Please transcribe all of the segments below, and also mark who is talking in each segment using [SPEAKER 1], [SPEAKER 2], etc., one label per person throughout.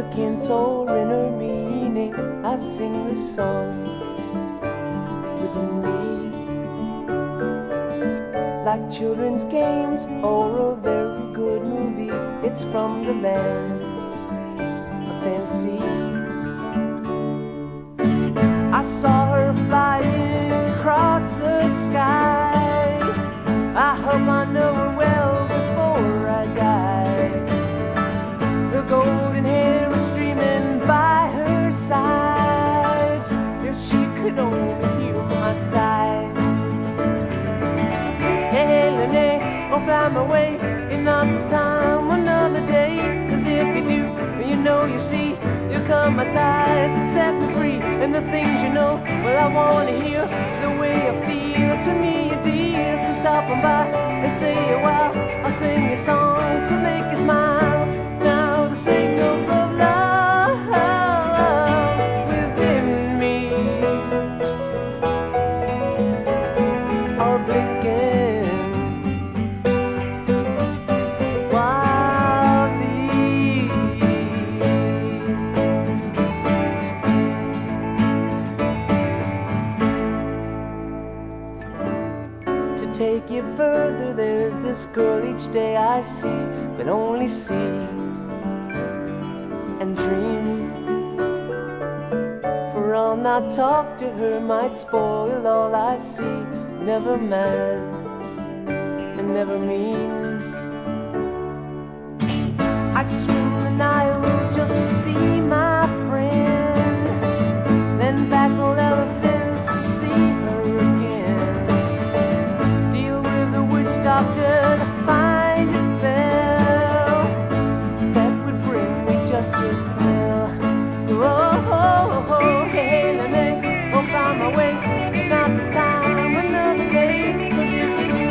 [SPEAKER 1] significance or inner meaning. I sing the song within me. Like children's games or a very good movie, it's from the land Find my way. If not this time, another day. Cause if you do, you know you see, you come my ties and set me free. And the things you know, well, I wanna hear the way I feel. To me, dear, so stop on by and stay a while. I'll sing a song to make take you further, there's this girl each day I see, but only see and dream. For I'll not talk to her, might spoil all I see. Never mad and never mean. doctor to find a spell that would bring me just his will. Oh, oh, oh, oh hey, Lene, my way, but Not this time, another day. Cause if you do,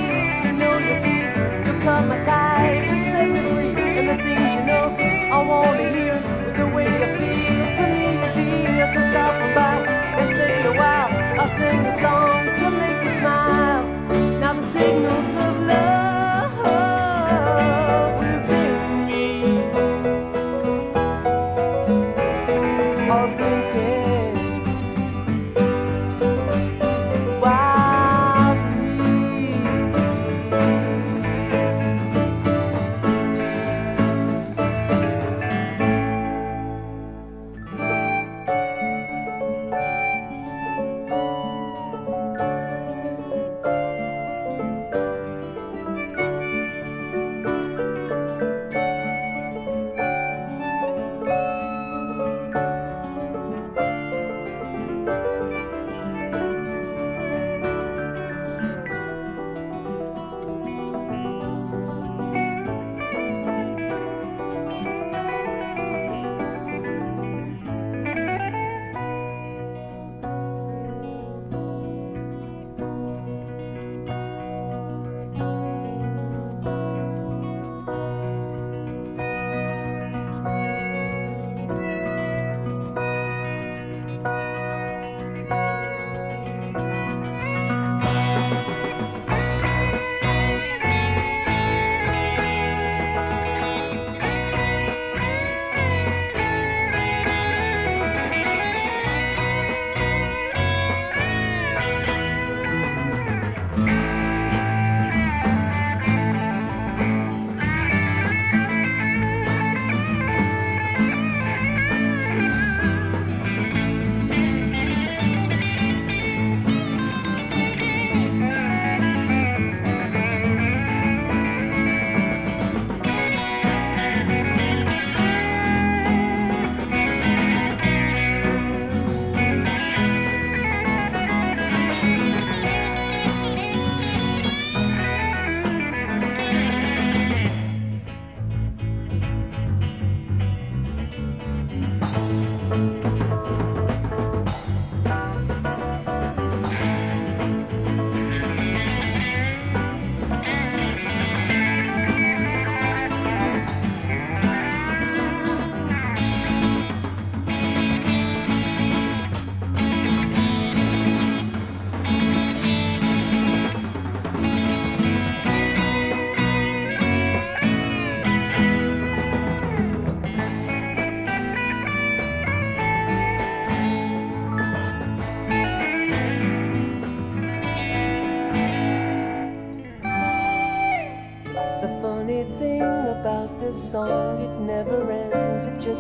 [SPEAKER 1] you know you'll see. you'll cut my ties and set me free. And the things you know, I wanna hear. But the way you feel, to me, you feel. So stop and by and stay a while. I'll sing a song to make you smile. Now the signal's up. make.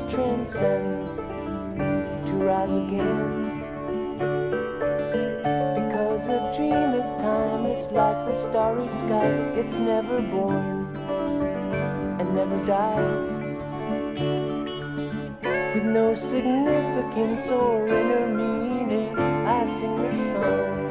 [SPEAKER 1] transcends to rise again. Because a dream is timeless like the starry sky, it's never born and never dies. With no significance or inner meaning, I sing this song.